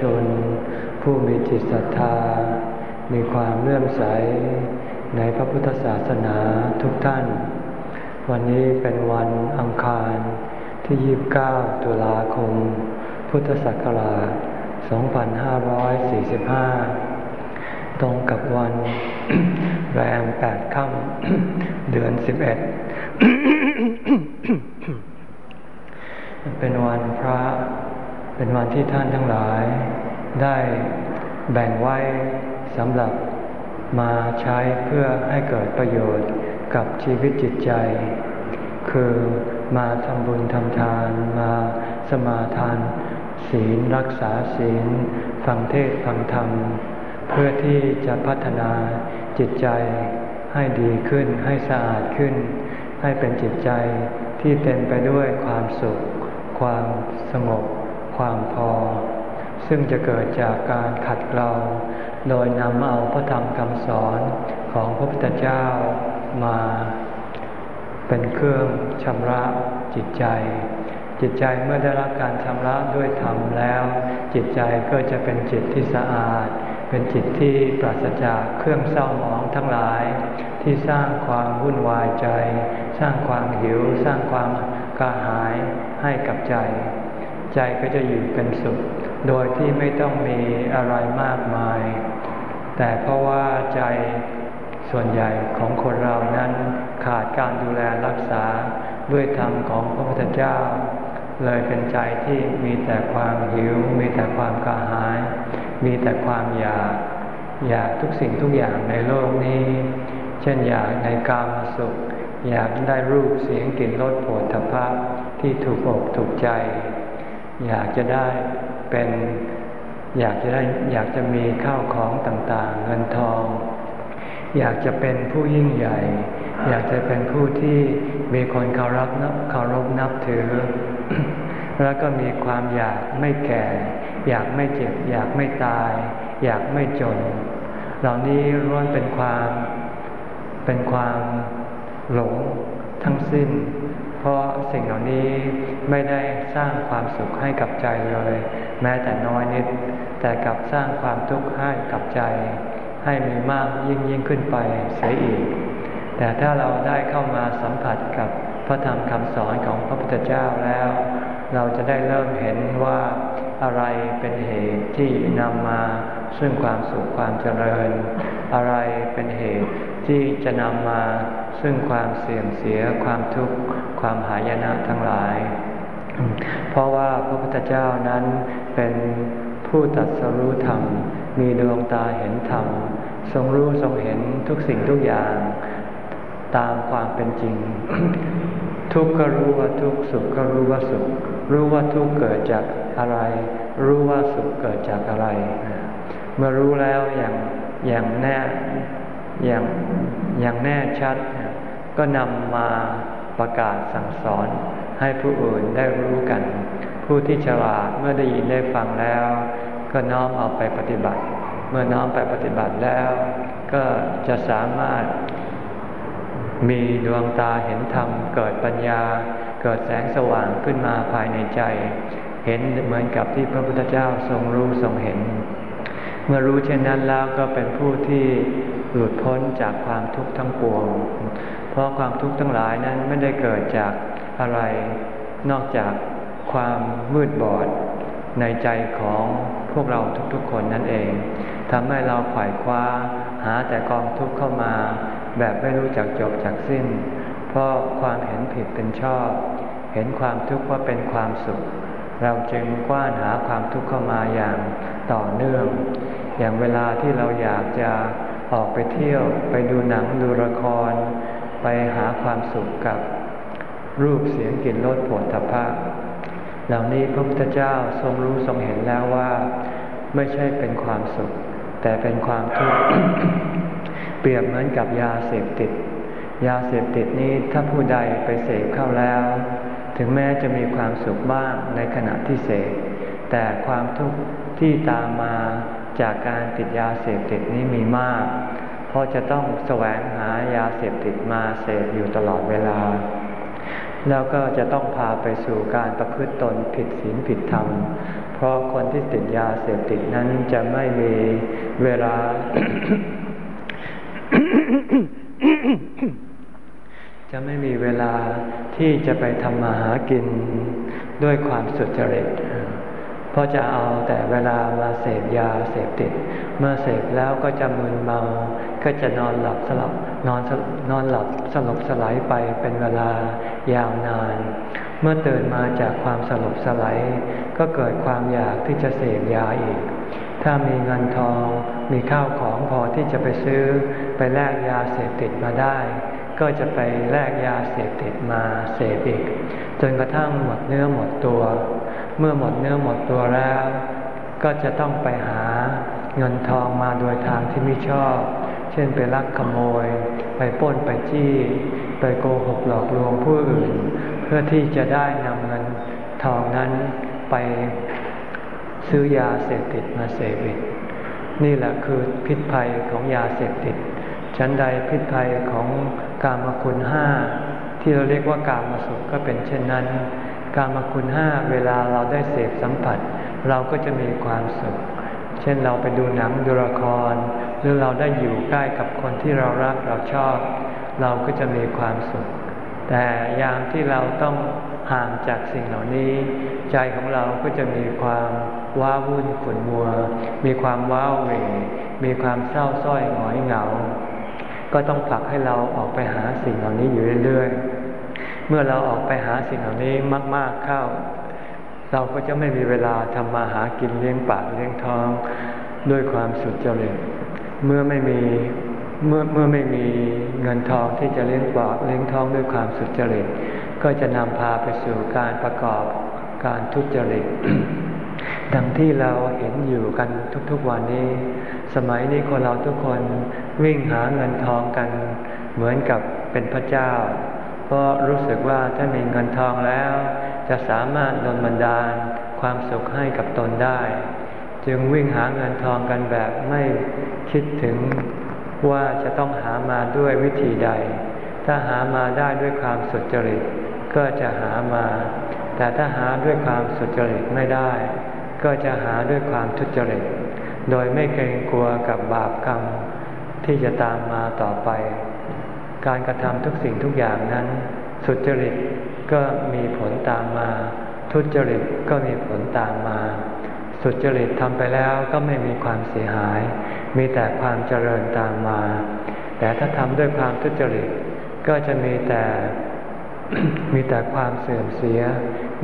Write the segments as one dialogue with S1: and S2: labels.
S1: ชน ผู้มีจิตศรัทธา มีความเลื่อมใสในพระพุทธศาสนาทุกท่าน วันนี้เป็นวันอังคารที่ 29 ตุลาคม พุทธศักราช 2545 ตรงกับวันแรมแปดค่ำเดือน 11 เป็นวันพระ เป็นวันที่ท่านทั้งหลาย ได้แบ่งไว้สำหรับมาใช้เพื่อให้เกิดประโยชน์กับชีวิตจิตใจ คือมาทำบุญทำทาน มาสมาทาน ศีลรักษาศีล ฟังเทศฟังธรรม เพื่อที่จะพัฒนาจิตใจให้ดีขึ้นให้สะอาดขึ้น ให้เป็นจิตใจที่เต็มไปด้วยความสุข ความสงบ ความพอ ซึ่งจะเกิดจากการขัดเกลาโดยนำเอาพระธรรมคำสอนของพระพุทธเจ้ามา เป็นเครื่องชำระจิตใจ จิตใจเมื่อได้รับการชำระด้วยธรรมแล้ว จิตใจก็จะเป็นจิตที่สะอาด เป็นจิตที่ปราศจากเครื่องเศร้าหมองทั้งหลาย ที่สร้างความวุ่นวายใจ สร้างความหิว สร้างความกระหายให้กับใจ ใจก็จะอยู่เป็นสุข โดยที่ไม่ต้องมีอะไรมากมาย แต่เพราะว่าใจส่วนใหญ่ของคนเรานั้นขาดการดูแลรักษาด้วยธรรมของพระพุทธเจ้า เลยเป็นใจที่มีแต่ความหิว มีแต่ความกระหาย มีแต่ความอยาก อยากทุกสิ่งทุกอย่างในโลกนี้ เช่นอยากในกามสุข อยากได้รูปเสียงกลิ่นรสโผฏฐัพพะที่ถูกอกถูกใจ อยากจะได้เป็นอยากจะได้อยากจะมีข้าวของต่างๆ เงินทอง อยากจะเป็นผู้ยิ่งใหญ่ อยากจะเป็นผู้ที่มีคนเคารพนับเคารพนับถือ แล้วก็มีความอยากไม่แก่ อยากไม่เจ็บ อยากไม่ตาย อยากไม่จน เหล่านี้ล้วนเป็นความเป็นความหลงทั้งสิ้น เพราะสิ่งเหล่านี้ ไม่ได้สร้างความสุขให้กับใจเลย แม้แต่น้อยนิด แต่กลับสร้างความทุกข์ให้กับใจ ให้มีมากยิ่งยิ่งขึ้นไปเสียอีก แต่ถ้าเราได้เข้ามาสัมผัสกับพระธรรมคำสอนของพระพุทธเจ้าแล้ว เราจะได้เริ่มเห็นว่าอะไรเป็นเหตุที่นำมาซึ่งความสุขความเจริญ อะไรเป็นเหตุที่จะนำมาซึ่งความเสื่อมเสียความทุกข์ความหายนะทั้งหลาย เพราะว่าพระพุทธเจ้านั้นเป็นผู้ตัดสรู้ธรรม มีดวงตาเห็นธรรม ทรงรู้ทรงเห็นทุกสิ่งทุกอย่างตามความเป็นจริง ทุกข์ก็รู้ว่าทุกข์สุขก็รู้ว่าสุข รู้ว่าทุกข์เกิดจากอะไร รู้ว่าสุขเกิดจากอะไร เมื่อรู้แล้วอย่างอย่างแน่อย่างอย่างแน่ชัด ก็นำมาประกาศสั่งสอน ให้ผู้อื่นได้รู้กัน ผู้ที่ฉลาดเมื่อได้ยินได้ฟังแล้ว ก็น้อมเอาไปปฏิบัติ เมื่อน้อมไปปฏิบัติแล้ว ก็จะสามารถ มีดวงตาเห็นธรรม เกิดปัญญา เกิดแสงสว่างขึ้นมาภายในใจ เห็นเหมือนกับที่พระพุทธเจ้าทรงรู้ทรงเห็น เมื่อรู้เช่นนั้นแล้วก็เป็นผู้ที่หลุดพ้นจากความทุกข์ทั้งปวง เพราะความทุกข์ทั้งหลายนั้นไม่ได้เกิดจาก อะไร นอกจากความมืดบอดในใจของพวกเราทุกๆคนนั่นเองทำให้เราขวายคว้าหาแต่กองทุกข์เข้ามา แบบไม่รู้จักจบจากสิ้น เพราะความเห็นผิดเป็นชอบ เห็นความทุกข์ว่าเป็นความสุข เราจึงกว้านหาความทุกข์เข้ามาอย่างต่อเนื่อง อย่างเวลาที่เราอยากจะออกไปเที่ยว ไปดูหนังดูละคร ไปหาความสุขกับ รูปเสียงกลิ่นรสผลทพะเหล่านี้พระพุทธเจ้าทรงรู้ทรงเห็นแล้วว่า ไม่ใช่เป็นความสุข แต่เป็นความทุกข์เปรียบเหมือนกับยาเสพติด ยาเสพติดนี้ถ้าผู้ใดไปเสพเข้าแล้ว ถึงแม้จะมีความสุขบ้างในขณะที่เสพแต่ความทุกข์ที่ตามมาจากการติดยาเสพติดนี้มีมาก เพราะจะต้องแสวงหายาเสพติดมาเสพอยู่ตลอดเวลา แล้วก็จะต้องพาไปสู่การประพฤติตนผิดศีลผิดธรรม เพราะคนที่ติดยาเสพติดนั้นจะไม่มีเวลา จะไม่มีเวลาที่จะไปทำมาหากินด้วยความสุจริตเพราะจะเอาแต่เวลามาเสพยาเสพติด เมื่อเสพแล้วก็จะมึนเมา ก็จะนอนหลับสลับนอนนอนหลับสลบสลายไปเป็นเวลา ยาวนาน เมื่อตื่นมาจากความสลบสลายก็เกิดความอยากที่จะเสพยาอีก ถ้ามีเงินทองมีข้าวของพอที่จะไปซื้อไปแลกยาเสพติดมาได้ ก็จะไปแลกยาเสพติดมาเสพอีก จนกระทั่งหมดเนื้อหมดตัว เมื่อหมดเนื้อหมดตัวแล้ว ก็จะต้องไปหาเงินทองมาโดยทางที่ไม่ชอบ เช่นไปลักขโมย ไปป้นไปจี้ ไปโกหกหลอกลวงผู้อื่น เพื่อที่จะได้นำเงินทองนั้นไปซื้อยาเสพติดมาเสพติดนี่แหละคือพิษภัยของยาเสพติด ชั้นใดพิษภัยของกามคุณห้าที่เราเรียกว่ากามสุขก็เป็นเช่นนั้น กามคุณห้าเวลาเราได้เสพสัมผัส เราก็จะมีความสุข เช่นเราไปดูหนังดูละคร หรือเราได้อยู่ใกล้กับคนที่เรารักเราชอบ เราก็จะมีความสุข แต่ยามที่เราต้องห่างจากสิ่งเหล่านี้ ใจของเราก็จะมีความว้าวุ่นขุ่นมัว มีความว้าเหวมีความเศร้าส้อยหงอยเหงา ก็ต้องผลักให้เราออกไปหาสิ่งเหล่านี้อยู่เรื่อยๆ เมื่อเราออกไปหาสิ่งเหล่านี้มาก ๆเข้า เราก็จะไม่มีเวลาทำมาหากินเลี้ยงปากเลี้ยงท้อง ด้วยความสุดจริต เมื่อไม่มีเมื่อเมื่อไม่มีเงินทองที่จะเลี้ยงปากเลี้ยงท้องด้วยความสุดจริต ก็จะนำพาไปสู่การประกอบการทุจริต ดังที่เราเห็นอยู่กันทุกๆวันนี้ สมัยนี้คนเราทุกคนวิ่งหาเงินทองกันเหมือนกับเป็นพระเจ้า เพราะรู้สึกว่าถ้ามีเงินทองแล้ว จะสามารถดลบันดาลความสุขให้กับตนได้ จึงวิ่งหาเงินทองกันแบบไม่คิดถึงว่าจะต้องหามาด้วยวิธีใด ถ้าหามาได้ด้วยความสุจริต ก็จะหามา แต่ถ้าหาด้วยความสุจริตไม่ได้ ก็จะหาด้วยความทุจริต โดยไม่เกรงกลัวกับบาปกรรม ที่จะตามมาต่อไป การกระทำทุกสิ่งทุกอย่างนั้น สุจริตก็มีผลตามมา ทุจริตก็มีผลตามมา สุจริตทำไปแล้วก็ไม่มีความเสียหาย มีแต่ความเจริญตามมา แต่ถ้าทำด้วยความทุจริตก็จะมีแต่มีแต่ความเสื่อมเสีย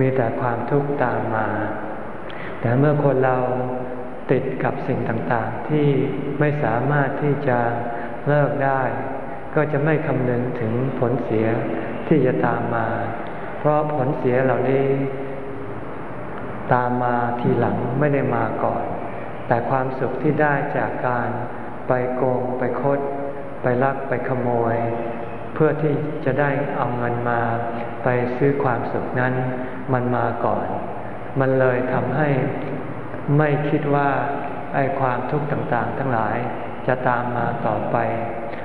S1: มีแต่ความทุกข์ตามมา แต่เมื่อคนเราติดกับสิ่งต่างๆ ที่ไม่สามารถที่จะเลิกได้ ก็จะไม่คำนึงถึงผลเสียที่จะตามมา เพราะผลเสียเหล่านี้ ตามมาทีหลังไม่ได้มาก่อน แต่ความสุขที่ได้จากการไปโกงไปคด ไปลักไปขโมย เพื่อที่จะได้เอาเงินมาไปซื้อความสุขนั้นมันมาก่อน มันเลยทำให้ไม่คิดว่าไอ้ความทุกข์ต่างๆ ทั้งหลายจะตามมาต่อไป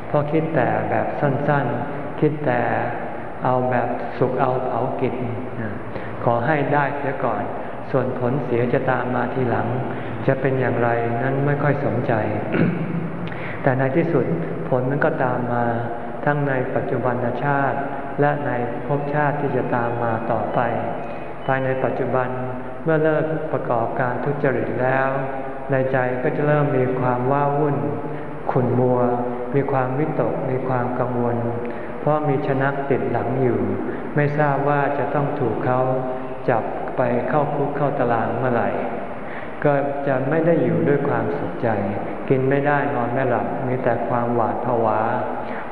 S1: เพราะคิดแต่แบบสั้นๆ คิดแต่เอาแบบสุขเอาเผากินขอให้ได้เสียก่อน ส่วนผลเสียจะตามมาทีหลัง จะเป็นอย่างไรนั้นไม่ค่อยสนใจ แต่ในที่สุดผลมันก็ตามมาทั้งในปัจจุบันชาติ และในภพชาติที่จะตามมาต่อไป ภายในปัจจุบันเมื่อเลิกประกอบการทุจริตแล้ว ในใจก็จะเริ่มมีความว้าวุ่น ขุ่นมัว มีความวิตก มีความกังวล เพราะมีชนักติดหลังอยู่ ไม่ทราบว่าจะต้องถูกเขา จับไปเข้าคุกเข้าตารางเมื่อไหร่ ก็จะไม่ได้อยู่ด้วยความสุขใจ กินไม่ได้นอนไม่หลับมีแต่ความหวาดผวา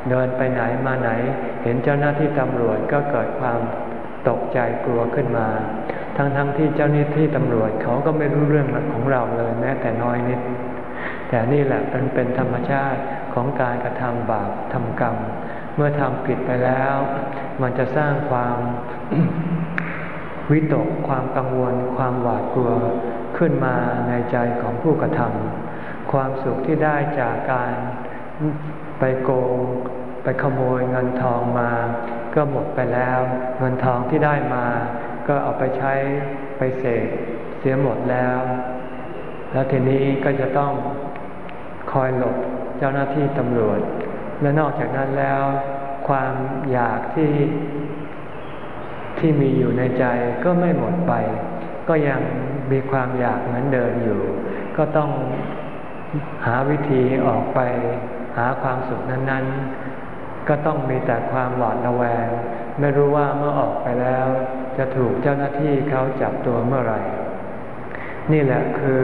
S1: เดินไปไหนมาไหน เห็นเจ้าหน้าที่ตำรวจก็เกิดความตกใจกลัวขึ้นมา ทั้งๆทที่เจ้าหน้าที่ตำรวจเขาก็ไม่รู้เรื่องของเราเลยแม้แต่น้อยนิด แต่นี่แหละเป็นเป็นธรรมชาติของการกระทำบาปทำกรรม เมื่อทำผิดไปแล้ว มันจะสร้างความ วิตกความกังวล ความหวาดกลัวขึ้นมาในใจของผู้กระทำความสุขที่ได้จากการไปโกง ไปขโมยเงินทองมา ก็หมดไปแล้ว เงินทองที่ได้มา ก็เอาไปใช้ไปเสกเสียหมดแล้ว แล้วทีนี้ก็จะต้องคอยหลบเจ้าหน้าที่ตำรวจ และนอกจากนั้นแล้ว ความอยากที่ ที่มีอยู่ในใจก็ไม่หมดไป ก็ยังมีความอยากเหมือนเดิมอยู่ ก็ต้องหาวิธีออกไปหาความสุขนั้น ๆ ก็ต้องมีแต่ความหวาดระแวง ไม่รู้ว่าเมื่อออกไปแล้ว จะถูกเจ้าหน้าที่เขาจับตัวเมื่อไหร่ นี่แหละคือ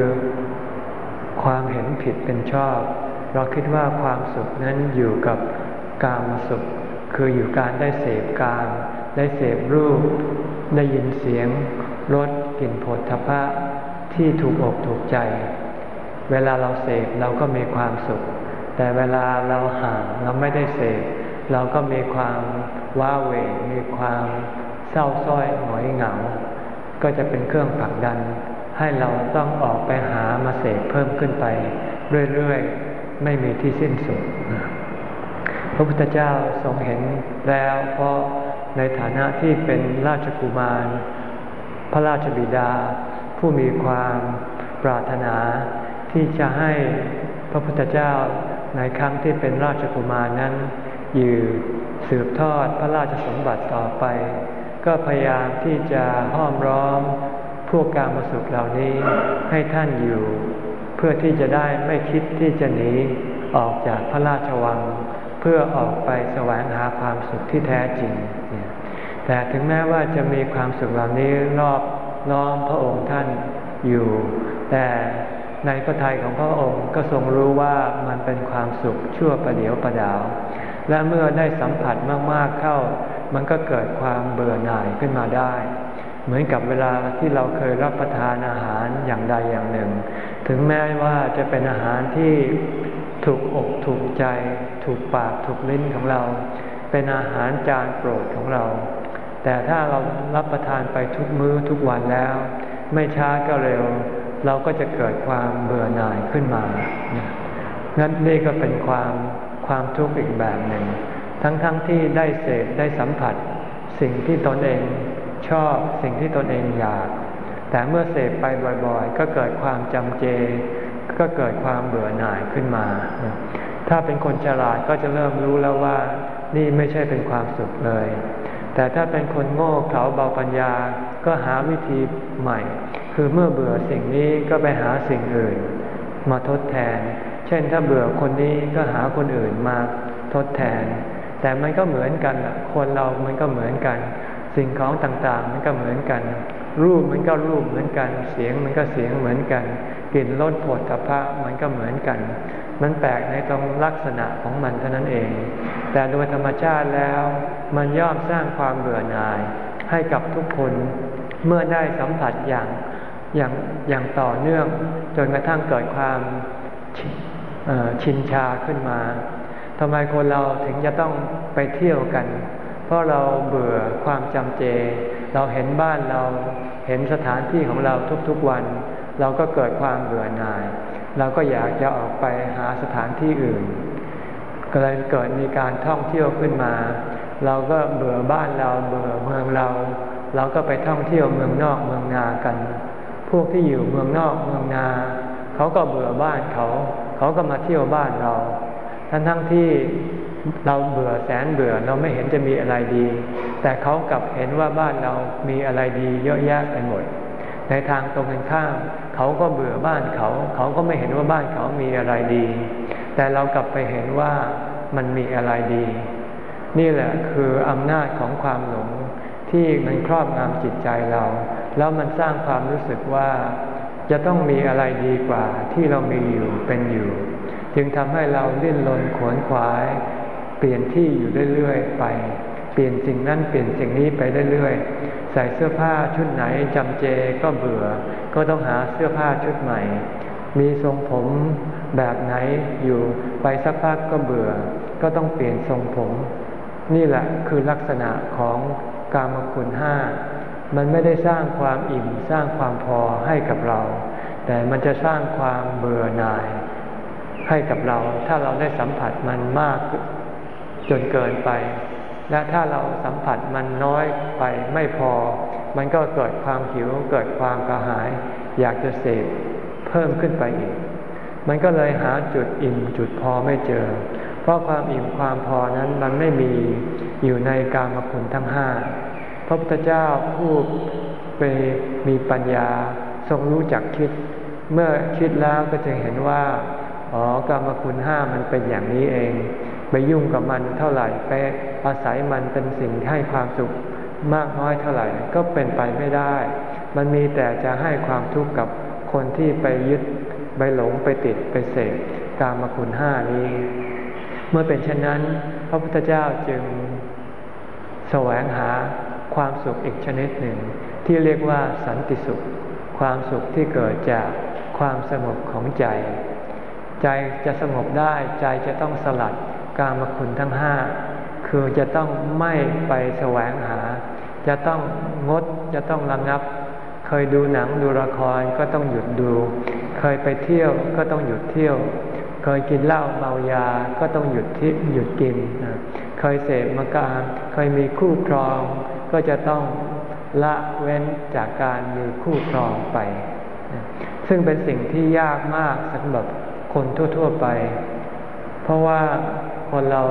S1: ความเห็นผิดเป็นชอบ เราคิดว่าความสุขนั้นอยู่กับกามสุข คืออยู่การได้เสพกาม ได้เสพรูป ได้ยินเสียงรสกลิ่นผลทพะที่ถูกอกถูกใจ เวลาเราเสพเราก็มีความสุข แต่เวลาเราห่างเราไม่ได้เสพเราก็มีความว้าเหวมีความเศร้าส้อยหงอยเหงา ก็จะเป็นเครื่องผลักดัน ให้เราต้องออกไปหามาเสพเพิ่มขึ้นไป เรื่อยๆ ไม่มีที่สิ้นสุด พระพุทธเจ้าทรงเห็นแล้วเพราะ ในฐานะที่เป็นราชกุมาร พระราชบิดา ผู้มีความปรารถนาที่จะให้พระพุทธเจ้าในครั้งที่เป็นราชกุมารนั้น อยู่สืบทอดพระราชสมบัติต่อไป ก็พยายามที่จะห้อมร้อมพวกการมาสุขเหล่านี้ให้ท่านอยู่ เพื่อที่จะได้ไม่คิดที่จะหนีออกจากพระราชวัง เพื่อออกไปแสวงหาความสุขที่แท้จริง แต่ถึงแม้ว่าจะมีความสุขเหล่านี้รอบล้อมพระองค์ท่านอยู่ แต่ในพระทัยของพระองค์ก็ทรงรู้ว่ามันเป็นความสุขชั่วประเดียวประดาว และเมื่อได้สัมผัสมากๆเข้า มันก็เกิดความเบื่อหน่ายขึ้นมาได้ เหมือนกับเวลาที่เราเคยรับประทานอาหารอย่างใดอย่างหนึ่ง ถึงแม้ว่าจะเป็นอาหารที่ถูกอกถูกใจ ถูกปากถูกลิ้นของเรา เป็นอาหารจานโปรดของเรา แต่ถ้าเรารับประทานไปทุกมื้อทุกวันแล้ว ไม่ช้าก็เร็ว เราก็จะเกิดความเบื่อหน่ายขึ้นมา นั่นนี่ก็เป็นความความทุกข์อีกแบบหนึ่ง ทั้งๆทที่ได้เสพได้สัมผัส สิ่งที่ตนเองชอบสิ่งที่ตนเองอยาก แต่เมื่อเสพไปบ่อยๆ ก็เกิดความจำเจ ก็เกิดความเบื่อหน่ายขึ้นมา ถ้าเป็นคนฉลาดก็จะเริ่มรู้แล้วว่านี่ไม่ใช่เป็นความสุขเลย แต่ถ้าเป็นคนโง่เขลาเบาปัญญาก็หาวิธีใหม่ คือเมื่อเบื่อสิ่งนี้ก็ไปหาสิ่งอื่น มาทดแทน เช่นถ้าเบื่อคนนี้ก็หาคนอื่นมาทดแทน แต่มันก็เหมือนกันคนเรามันก็เหมือนกัน สิ่งของต่างๆ มันก็เหมือนกัน รูปมันก็รูปเหมือนกัน เสียงมันก็เสียงเหมือนกัน กลิ่นรสผดตภะมันก็เหมือนกัน มันแปลกในตรงลักษณะของมันเท่านั้นเอง แต่โดยธรรมชาติแล้ว มันย่อมสร้างความเบื่อหน่ายให้กับทุกคนเมื่อได้สัมผัสอย่างอย่างอย่างต่อเนื่อง จนกระทั่งเกิดความชินชาขึ้นมาทำไมคนเราถึงจะต้องไปเที่ยวกัน เพราะเราเบื่อความจำเจ เราเห็นบ้านเราเห็นสถานที่ของเราทุกๆวัน เราก็เกิดความเบื่อหน่าย เราก็อยากจะออกไปหาสถานที่อื่น ก็เลยเกิดมีการท่องเที่ยวขึ้นมา เราก็เบื่อบ้านเราเบื่อเมืองเรา เราก็ไปท่องเที่ยวเมืองนอกเมืองนากัน พวกที่อยู่เมืองนอกเมืองนา เขาก็เบื่อบ้านเขา เขาก็มาเที่ยวบ้านเรา ทั้งทั้งที่เราเบื่อแสนเบื่อเราไม่เห็นจะมีอะไรดี แต่เขากลับเห็นว่าบ้านเรามีอะไรดีเยอะแยะไปหมด ในทางตรงกันข้ามเขาก็เบื่อบ้านเขา เขาก็ไม่เห็นว่าบ้านเขามีอะไรดี แต่เรากลับไปเห็นว่ามันมีอะไรดี นี่แหละคืออำนาจของความหลงที่มันครอบงำจิตใจเรา แล้วมันสร้างความรู้สึกว่าจะต้องมีอะไรดีกว่าที่เรามีอยู่เป็นอยู่ จึงทำให้เราดิ้นรนขวนขวาย เปลี่ยนที่อยู่เรื่อยๆไป เปลี่ยนสิ่งนั้นเปลี่ยนสิ่งนี้ไปเรื่อยๆ ใส่เสื้อผ้าชุดไหนจำเจก็เบื่อ ก็ต้องหาเสื้อผ้าชุดใหม่ มีทรงผมแบบไหนอยู่ไปสักพักก็เบื่อ ก็ต้องเปลี่ยนทรงผม นี่แหละคือลักษณะของกามคุณห้ามันไม่ได้สร้างความอิ่มสร้างความพอให้กับเรา แต่มันจะสร้างความเบื่อหน่าย ให้กับเรา ถ้าเราได้สัมผัสมันมากจนเกินไป และถ้าเราสัมผัสมันน้อยไปไม่พอ มันก็เกิดความหิวเกิดความกระหาย อยากจะเสพเพิ่มขึ้นไปอีก มันก็เลยหาจุดอิ่มจุดพอไม่เจอ เพราะความอิ่มความพอนั้นมันไม่มีอยู่ในกามคุณทั้งห้าพระพุทธเจ้าผู้ไปมีปัญญาทรงรู้จักคิด เมื่อคิดแล้วก็จะเห็นว่าอ๋อกรรมคุณห้ามันเป็นอย่างนี้เอง ไปยุ่งกับมันเท่าไหร่ไป อาศัยมันเป็นสิ่งให้ความสุขมากน้อยเท่าไหร่ก็เป็นไปไม่ได้ มันมีแต่จะให้ความทุกข์กับคนที่ไปยึดไปหลงไปติดไปเสกกามคุณห้านี้ เมื่อเป็นเช่นนั้น พระพุทธเจ้าจึงแสวงหาความสุขอีกชนิดหนึ่ง ที่เรียกว่าสันติสุข ความสุขที่เกิดจากความสงบของใจ ใจจะสงบได้ใจจะต้องสลัดกามคุณทั้งห้า คือจะต้องไม่ไปแสวงหา จะต้องงดจะต้องระงับ เคยดูหนังดูละครก็ต้องหยุดดู เคยไปเที่ยวก็ต้องหยุดเที่ยว เคยกินเหล้าเมายาก็ต้องหยุดที่หยุดกิน เคยเสพมาการเคยมีคู่ครอง ก็จะต้องละเว้นจากการมีคู่ครองไป ซึ่งเป็นสิ่งที่ยากมากสำหรับคนทั่ว ๆไป เพราะว่าคนเรา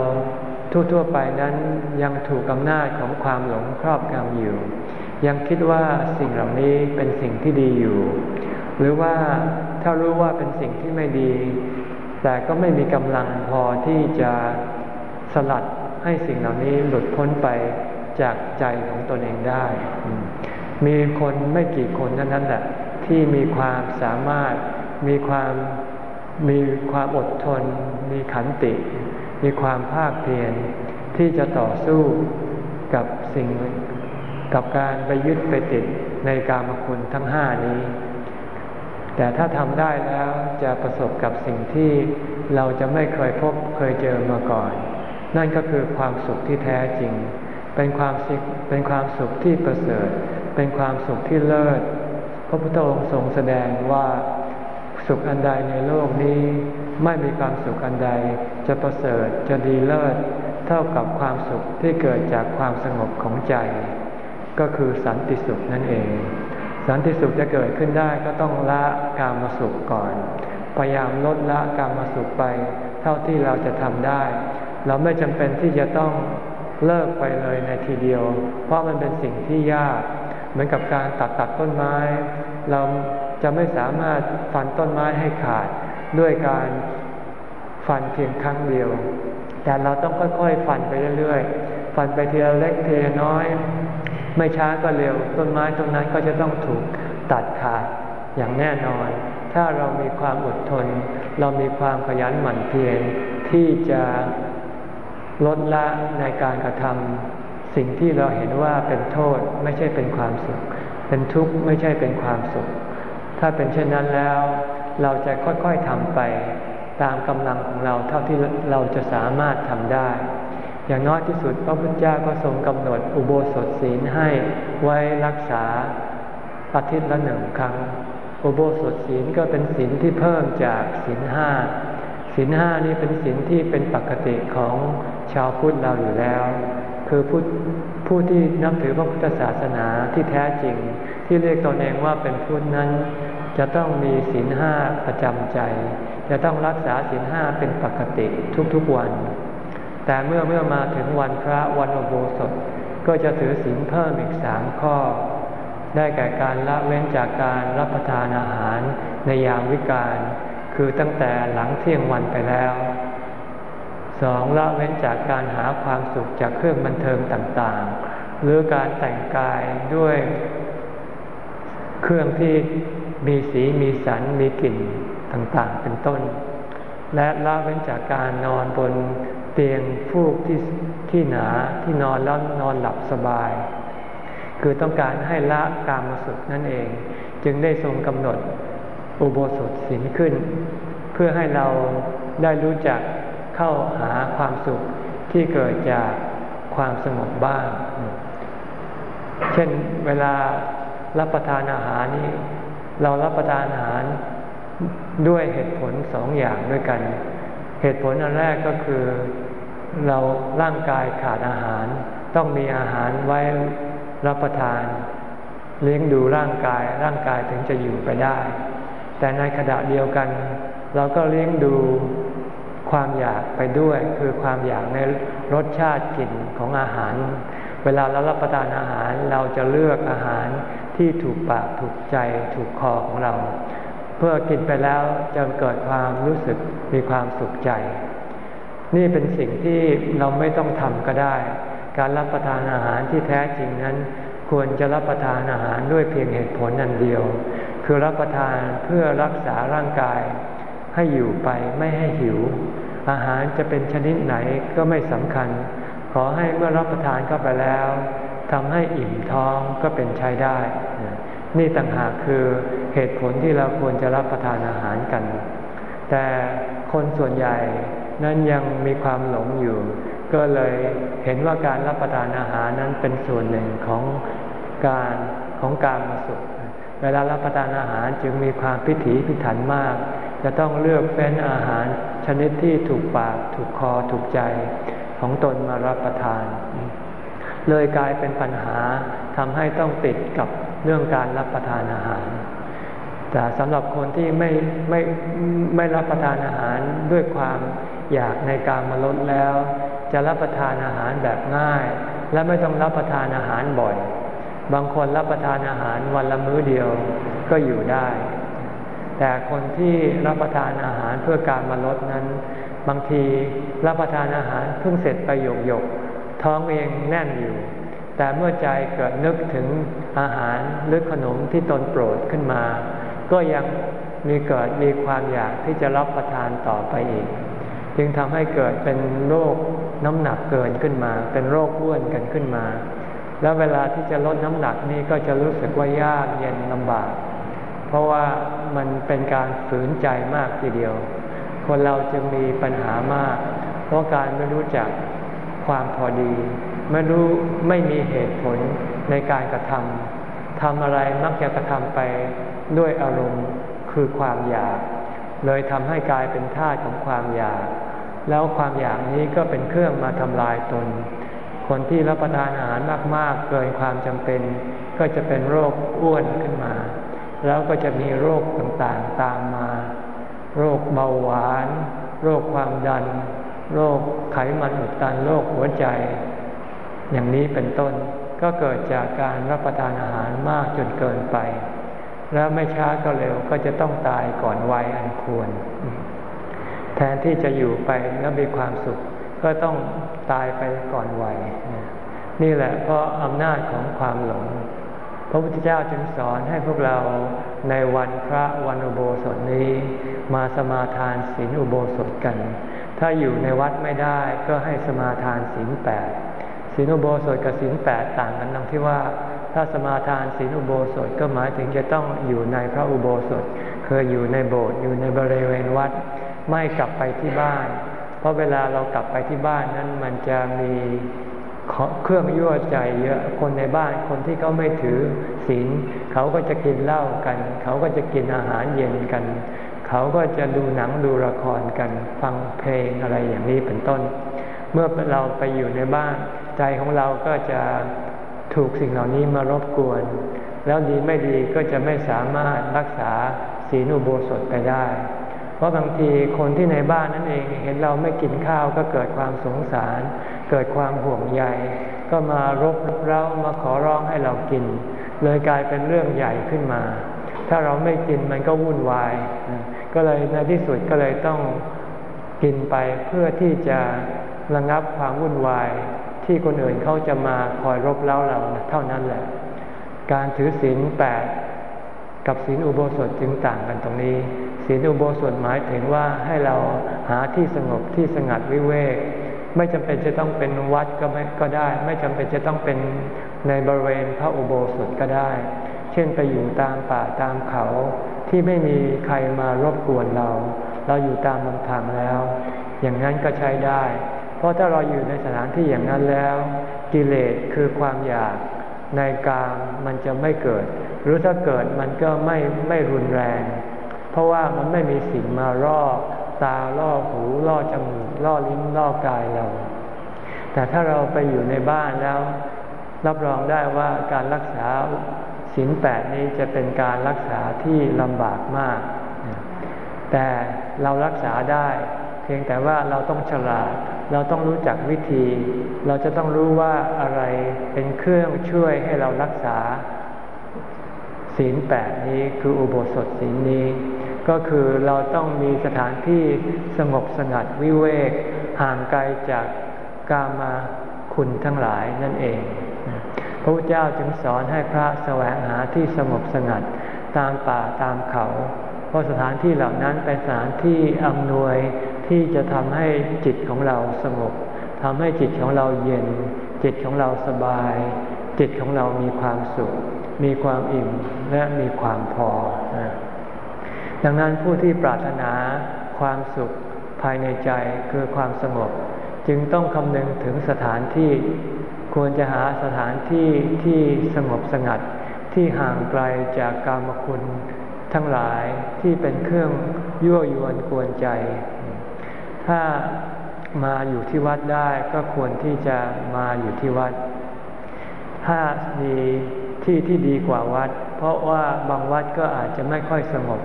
S1: ทั่วๆไปนั้นยังถูกอำนาจของความหลงครอบงำอยู่ ยังคิดว่าสิ่งเหล่านี้เป็นสิ่งที่ดีอยู่ หรือว่าถ้ารู้ว่าเป็นสิ่งที่ไม่ดี แต่ก็ไม่มีกำลังพอที่จะสลัดให้สิ่งเหล่านี้หลุดพ้นไปจากใจของตนเองได้ มีคนไม่กี่คนนั้นนั้นแหละที่มีความสามารถมีความมีความอดทน มีขันติ มีความภาคเพียรที่จะต่อสู้กับสิ่งกับการไปยึดไปติดในกามคุณทั้งห้านี้ แต่ถ้าทำได้แล้วจะประสบกับสิ่งที่เราจะไม่เคยพบเคยเจอมาก่อน นั่นก็คือความสุขที่แท้จริง เป็นความสุขเป็นความสุขที่ประเสริฐ เป็นความสุขที่เลิศ พระพุทธองค์ทรงแสดงว่าสุขอันใดในโลกนี้ ไม่มีความสุขอันใด จะประเสริฐจะดีเลิศเท่ากับความสุขที่เกิดจากความสงบของใจ ก็คือสันติสุขนั่นเอง สันติสุขจะเกิดขึ้นได้ก็ต้องละกามสุขก่อน พยายามลดละกามสุขไป เท่าที่เราจะทำได้ เราไม่จำเป็นที่จะต้องเลิกไปเลยในทีเดียว เพราะมันเป็นสิ่งที่ยาก เหมือนกับการตัดตัดต้นไม้ เราจะไม่สามารถฟันต้นไม้ให้ขาดด้วยการ ฟันเพียงครั้งเดียว แต่เราต้องค่อยๆ ฟันไปเรื่อยๆ ฟันไปทีละเล็กทีละน้อย ไม่ช้าก็เร็ว ต้นไม้ต้นนั้นก็จะต้องถูกตัดขาดอย่างแน่นอน ถ้าเรามีความอดทน เรามีความขยันหมั่นเพียรที่จะลดละในการกระทำสิ่งที่เราเห็นว่าเป็นโทษไม่ใช่เป็นความสุข เป็นทุกข์ไม่ใช่เป็นความสุข ถ้าเป็นเช่นนั้นแล้ว เราจะค่อยๆทำไป ตามกำลังของเราเท่าที่เราจะสามารถทำได้ อย่างน้อยที่สุดพระพุทธเจ้าก็ทรงกำหนดอุโบสถศีลให้ไว้รักษาอาทิตย์ละหนึ่งครั้ง อุโบสถศีลก็เป็นศีลที่เพิ่มจากศีลห้าศีลห้านี้เป็นศีลที่เป็นปกติของชาวพุทธเราอยู่แล้ว คือผู้ผู้ที่นับถือพระพุทธศาสนาที่แท้จริง ที่เรียกตนเองว่าเป็นพุทธนั้น จะต้องมีศีลห้าประจำใจ จะต้องรักษาศีลห้าเป็นปกติทุกๆวัน แต่เมื่อเมื่อมาถึงวันพระวันอุโบสถ ก็จะถือศีลเพิ่มอีกสามข้อ ได้แก่การละเว้นจากการรับประทานอาหารในยามวิกาลคือตั้งแต่หลังเที่ยงวันไปแล้วสองละเว้นจากการหาความสุขจากเครื่องบันเทิงต่างๆ หรือการแต่งกายด้วย เครื่องที่มีสีมีสันมีกลิ่น ต่างๆ เป็นต้น และละเว้นจากการนอนบนเตียงฟูกที่ที่หนาที่นอนแล้วนอนหลับสบาย คือต้องการให้ละกามสุขนั่นเอง จึงได้ทรงกำหนดอุโบสถศีลขึ้น เพื่อให้เราได้รู้จักเข้าหาความสุขที่เกิดจากความสงบบ้าง เช่นเวลารับประทานอาหารนี้ เรารับประทานอาหาร ด้วยเหตุผลสองอย่างด้วยกัน เหตุผลอันแรกก็คือ เราร่างกายขาดอาหาร ต้องมีอาหารไว้รับประทาน เลี้ยงดูร่างกาย ร่างกายถึงจะอยู่ไปได้ แต่ในขณะเดียวกัน เราก็เลี้ยงดูความอยากไปด้วย คือความอยากในรสชาติกลิ่นของอาหาร เวลาเรารับประทานอาหารเราจะเลือกอาหารที่ถูกปากถูกใจถูกคอของเรา เพื่อกินไปแล้วจะเกิดความรู้สึกมีความสุขใจ นี่เป็นสิ่งที่เราไม่ต้องทำก็ได้ การรับประทานอาหารที่แท้จริงนั้น ควรจะรับประทานอาหารด้วยเพียงเหตุผลนันเดียว คือรับประทานเพื่อรักษาร่างกาย ให้อยู่ไปไม่ให้หิว อาหารจะเป็นชนิดไหนก็ไม่สำคัญ ขอให้เมื่อรับประทานเข้าไปแล้วทำให้อิ่มท้องก็เป็นใช้ได้ นี่ต่างหากคือ เหตุผลที่เราควรจะรับประทานอาหารกัน แต่คนส่วนใหญ่นั้นยังมีความหลงอยู่ ก็เลยเห็นว่าการรับประทานอาหารนั้นเป็นส่วนหนึ่งของการของการมาสุข เวลารับประทานอาหารจึงมีความพิถีพิถันมาก จะต้องเลือกเฟ้นอาหารชนิดที่ถูกปากถูกคอถูกใจของตนมารับประทาน เลยกลายเป็นปัญหาทำให้ต้องติดกับเรื่องการรับประทานอาหาร แต่สำหรับคนที่ไม่ไม่ไม่รับประทานอาหารด้วยความอยากในการมาลดแล้ว จะรับประทานอาหารแบบง่าย และไม่ต้องรับประทานอาหารบ่อย บางคนรับประทานอาหารวันละมื้อเดียวก็อยู่ได้ แต่คนที่รับประทานอาหารเพื่อการมาลดนั้น บางทีรับประทานอาหารเพิ่งเสร็จไปหยกหยกท้องเองแน่นอยู่ แต่เมื่อใจเกิดนึกถึงอาหารหรือขนมที่ตนโปรดขึ้นมา ก็ยังมีเกิดมีความอยากที่จะรับประทานต่อไปอีก จึงทำให้เกิดเป็นโรคน้ำหนักเกินขึ้นมา เป็นโรคอ้วนกันขึ้นมา แล้วเวลาที่จะลดน้ำหนักนี่ก็จะรู้สึกว่ายากเย็นลำบาก เพราะว่ามันเป็นการฝืนใจมากทีเดียว คนเราจึงมีปัญหามาก เพราะการไม่รู้จักความพอดี ไม่รู้ไม่มีเหตุผลในการกระทำทำอะไรมักจะกระทำไป ด้วยอารมณ์คือความอยาก เลยทำให้กลายเป็นท่าของความอยาก แล้วความอยากนี้ก็เป็นเครื่องมาทำลายตน คนที่รับประทานอาหารมากๆเกินความจำเป็น ก็จะเป็นโรคอ้วนขึ้นมา แล้วก็จะมีโรคต่างๆตามมา โรคเบาหวาน โรคความดัน โรคไขมันอุดตัน โรคหัวใจ อย่างนี้เป็นต้นก็เกิดจากการรับประทานอาหารมากจนเกินไป แล้วไม่ช้าก็เร็วก็จะต้องตายก่อนวัยอันควร แทนที่จะอยู่ไปแล้วมีความสุข ก็ต้องตายไปก่อนวัยนี่แหละเพราะอำนาจของความหลง พระพุทธเจ้าจึงสอนให้พวกเราในวันพระวันอุโบสถนี้ มาสมาทานศีลอุโบสถกัน ถ้าอยู่ในวัดไม่ได้ก็ให้สมาทานศีลแปดศีลอุโบสถกับศีลแปดต่างกันตรงที่ว่า ถ้าสมาทานศีลอุโบสถก็หมายถึงจะต้องอยู่ในพระอุโบสถเคยอยู่ในโบสถ์อยู่ในบริเวณวัด ไม่กลับไปที่บ้าน เพราะเวลาเรากลับไปที่บ้านนั้นมันจะมีเครื่องยั่วใจเยอะคนในบ้านคนที่เขาไม่ถือศีลเขาก็จะกินเหล้ากัน เขาก็จะกินอาหารเย็นกัน เขาก็จะดูหนังดูละครกัน ฟังเพลงอะไรอย่างนี้เป็นต้น เมื่อเราไปอยู่ในบ้าน ใจของเราก็จะ ถูกสิ่งเหล่านี้มารบกวน แล้วดีไม่ดีก็จะไม่สามารถรักษาศีลอุโบสถไปได้ เพราะบางทีคนที่ในบ้านนั่นเองเห็นเราไม่กินข้าวก็เกิดความสงสาร เกิดความห่วงใยก็มารบเรามาขอร้องให้เรากิน เลยกลายเป็นเรื่องใหญ่ขึ้นมา ถ้าเราไม่กินมันก็วุ่นวาย ก็เลยในที่สุดก็เลยต้องกินไปเพื่อที่จะระงับความวุ่นวาย ที่คนอื่นเขาจะมาคอยรบเล้าเราเท่านั้นแหละ การถือศีลแปดกับศีลอุโบสถจึงต่างกันตรงนี้ศีลอุโบสถหมายถึงว่าให้เราหาที่สงบที่สงัดวิเวก ไม่จำเป็นจะต้องเป็นวัดก็ไม่ก็ได้ ไม่จำเป็นจะต้องเป็นในบริเวณพระอุโบสถก็ได้ เช่นไปอยู่ตามป่าตามเขาที่ไม่มีใครมารบกวนเรา เราอยู่ตามลำพังแล้ว อย่างนั้นก็ใช้ได้ ราะถ้าเราอยู่ในสถานที่อย่างนั้นแล้ว กิเลสคือความอยากในกามมันจะไม่เกิด หรือถ้าเกิดมันก็ไม่ไม่รุนแรง เพราะว่ามันไม่มีสิ่งมาล่อตาล่อหูล่อจมูกล่อลิ้นล่อกายเรา แต่ถ้าเราไปอยู่ในบ้านแล้ว รับรองได้ว่าการรักษาศีลแปดนี้จะเป็นการรักษาที่ลำบากมาก แต่เรารักษาได้ เพียงแต่ว่าเราต้องฉลาด เราต้องรู้จักวิธี เราจะต้องรู้ว่าอะไรเป็นเครื่องช่วยให้เรารักษา ศีลแปดนี้คืออุโบสถศีลนี้ ก็คือเราต้องมีสถานที่สงบสงัดวิเวก ห่างไกลจากกามาคุณทั้งหลายนั่นเอง พระพุทธเจ้าจึงสอนให้พระแสวงหาที่สงบสงัดตามป่าตามเขา เพราะสถานที่เหล่านั้นเป็นสถานที่อำนวย ที่จะทำให้จิตของเราสงบทำให้จิตของเราเย็น จิตของเราสบาย จิตของเรามีความสุข มีความอิ่มและมีความพอ ดังนั้นผู้ที่ปรารถนาความสุขภายในใจคือความสงบ จึงต้องคำนึงถึงสถานที่ควรจะหาสถานที่ที่สงบสงัดที่ห่างไกลจากกามคุณทั้งหลายที่เป็นเครื่องยั่วยวนกวนใจ ถ้ามาอยู่ที่วัดได้ก็ควรที่จะมาอยู่ที่วัด ถ้ามีที่ที่ดีกว่าวัด เพราะว่าบางวัดก็อาจจะไม่ค่อยสงบ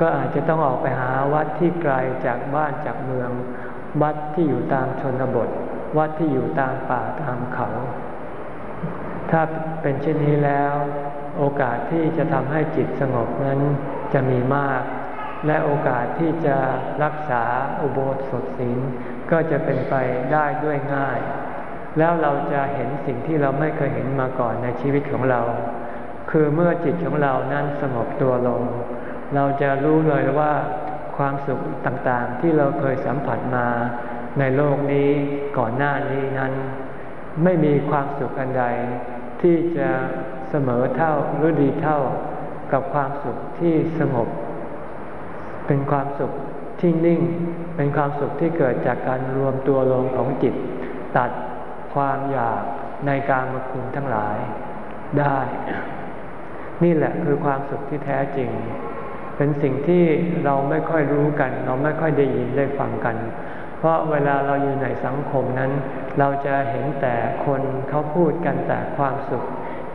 S1: ก็อาจจะต้องออกไปหาวัดที่ไกลจากบ้านจากเมือง วัดที่อยู่ตามชนบท วัดที่อยู่ตามป่าตามเขา ถ้าเป็นเช่นนี้แล้ว โอกาสที่จะทำให้จิตสงบนั้นจะมีมาก และโอกาสที่จะรักษาอุโบสถศีลก็จะเป็นไปได้ด้วยง่าย แล้วเราจะเห็นสิ่งที่เราไม่เคยเห็นมาก่อนในชีวิตของเรา คือเมื่อจิตของเรานั้นสงบตัวลง เราจะรู้เลยว่าความสุขต่างๆที่เราเคยสัมผัสมาในโลกนี้ก่อนหน้านี้นั้น ไม่มีความสุขอันใด ที่จะเสมอเท่าหรือดีเท่ากับความสุขที่สงบ เป็นความสุขที่นิ่ง เป็นความสุขที่เกิดจากการรวมตัวลงของจิต ตัดความอยากในการมาคุณทั้งหลายได้ นี่แหละคือความสุขที่แท้จริง เป็นสิ่งที่เราไม่ค่อยรู้กัน เราไม่ค่อยได้ยินได้ฟังกัน เพราะเวลาเราอยู่ในสังคมนั้น เราจะเห็นแต่คนเขาพูดกันแต่ความสุข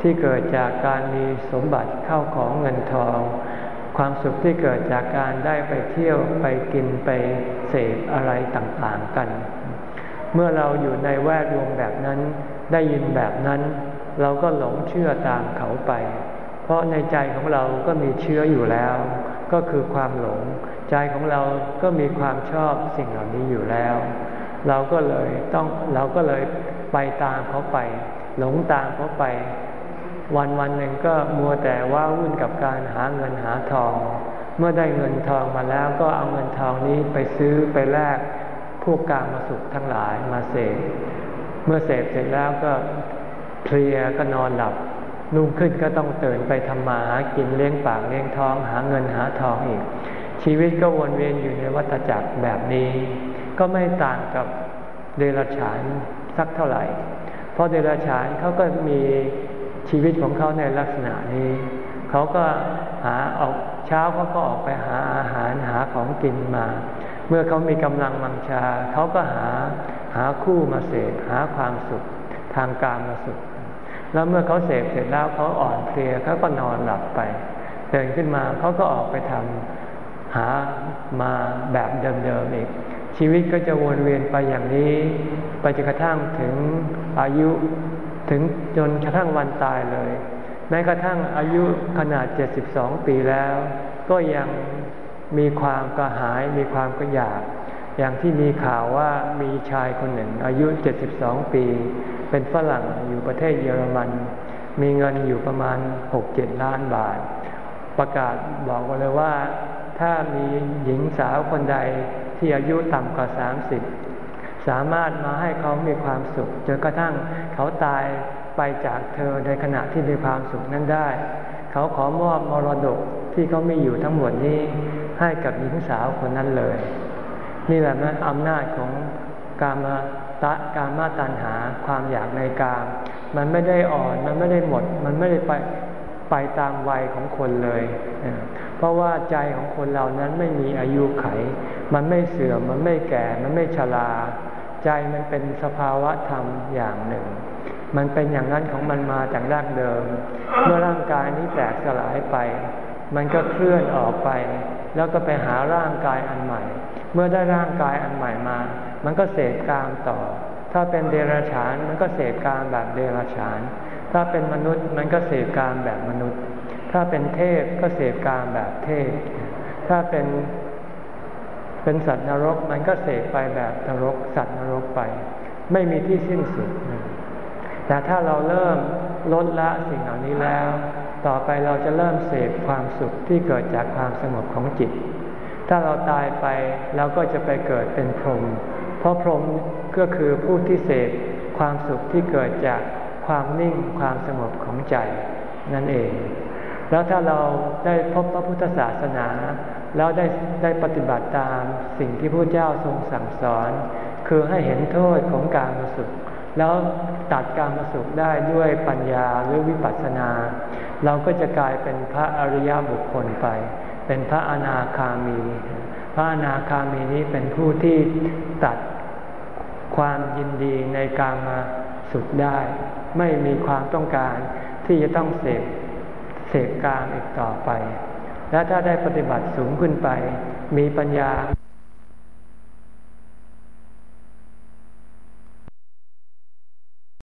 S1: ที่เกิดจากการมีสมบัติเข้าของเงินทอง ความสุขที่เกิดจากการได้ไปเที่ยวไปกินไปเสพอะไรต่างๆกัน เมื่อเราอยู่ในแวดวงแบบนั้น ได้ยินแบบนั้น เราก็หลงเชื่อตามเขาไป เพราะในใจของเราก็มีเชื้ออยู่แล้ว ก็คือความหลง ใจของเราก็มีความชอบสิ่งเหล่านี้อยู่แล้ว เราก็เลยต้องเราก็เลยไปตามเขาไป หลงตามเขาไป วันวันหนึ่งก็มัวแต่ว่าวุ่นกับการหาเงินหาทอง เมื่อได้เงินทองมาแล้วก็เอาเงินทองนี้ไปซื้อไปแลกพวกการมาสุขทั้งหลายมาเสพเมื่อเสพเสร็จแล้วก็เพลียก็นอนหลับนุ่งขึ้นก็ต้องตื่นไปทำมาหากินเลี้ยงปากเลี้ยงท้อง หาเงินหาทองอีก ชีวิตก็วนเวียนอยู่ในวัฏจักรแบบนี้ ก็ไม่ต่างกับเดรัจฉานสักเท่าไหร่ เพราะเดรัจฉานเขาก็มี ชีวิตของเขาในลักษณะนี้ เขาก็หาออกเช้าเขาก็ออกไปหาอาหารหาของกินมา เมื่อเขามีกำลังมังชา เขาก็หาหาคู่มาเสพหาความสุขทางการมาสุข แล้วเมื่อเขาเสพเสร็จแล้วเขาอ่อนเพลียเขาก็นอนหลับไปตื่นขึ้นมาเขาก็ออกไปทำหามาแบบเดิมๆอีก ชีวิตก็จะวนเวียนไปอย่างนี้ ไปจนกระทั่งถึงอายุ ถึงจนกระทั่งวันตายเลย แม้กระทั่งอายุขนาด 72 ปีแล้ว ก็ยังมีความกระหายมีความกระอยาก อย่างที่มีข่าวว่ามีชายคนหนึ่ง อายุ 72 ปี เป็นฝรั่งอยู่ประเทศเยอรมัน มีเงินอยู่ประมาณ 6-7 ล้านบาท ประกาศบอกไว้เลยว่า ถ้ามีหญิงสาวคนใดที่อายุต่ำกว่าสาม สามารถมาให้เขามีความสุขจนกระทั่งเขาตายไปจากเธอในขณะที่มีความสุขนั้นได้ เขาขอมอบมรดกที่เขามีอยู่ทั้งหมดนี้ให้กับหญิงสาวคนนั้นเลย นี่แหละนะอำนาจของกามาตะการมาตัญหาความอยากในกาม มันไม่ได้อ่อนมันไม่ได้หมด มันไม่ได้ไปไปตามวัยของคนเลย เพราะว่าใจของคนเรานั้นไม่มีอายุไข มันไม่เสื่อมมันไม่แก่มันไม่ชรา ใจมันเป็นสภาวะธรรมอย่างหนึ่ง มันเป็นอย่างนั้นของมันมาจากดั้งเดิม เมื่อร่างกายนี้แตกสลายไป มันก็เคลื่อนออกไป แล้วก็ไปหาร่างกายอันใหม่ เมื่อได้ร่างกายอันใหม่มา มันก็เสพกามต่อ ถ้าเป็นเดรัจฉานมันก็เสพกามแบบเดรัจฉาน ถ้าเป็นมนุษย์มันก็เสพกามแบบมนุษย์ ถ้าเป็นเทพก็เสพกามแบบเทพ ถ้าเป็น เป็นสัตว์นรกมันก็เสพไปแบบนรก สัตว์นรกไป ไม่มีที่สิ้นสุด แต่ถ้าเราเริ่มลดละสิ่งเหล่านี้แล้ว ต่อไปเราจะเริ่มเสพความสุขที่เกิดจากความสงบของจิต ถ้าเราตายไปเราก็จะไปเกิดเป็นพรหมเพราะพรหมก็คือผู้ที่เสพความสุขที่เกิดจากความนิ่งความสงบของใจนั่นเอง แล้วถ้าเราได้พบพระพุทธศาสนา แล้วได้ได้ปฏิบัติตามสิ่งที่พระเจ้าทรงสั่งสอน คือให้เห็นโทษของการมาสุข แล้วตัดการมาสุขได้ด้วยปัญญาหรือวิปัสสนา เราก็จะกลายเป็นพระอริยบุคคลไป เป็นพระอนาคามี พระอนาคามีนี้เป็นผู้ที่ตัดความยินดีในการมาสุขได้ ไม่มีความต้องการที่จะต้องเสพเสพกามอีกต่อไป และถ้าได้ปฏิบัติสูงขึ้นไป มีปัญญา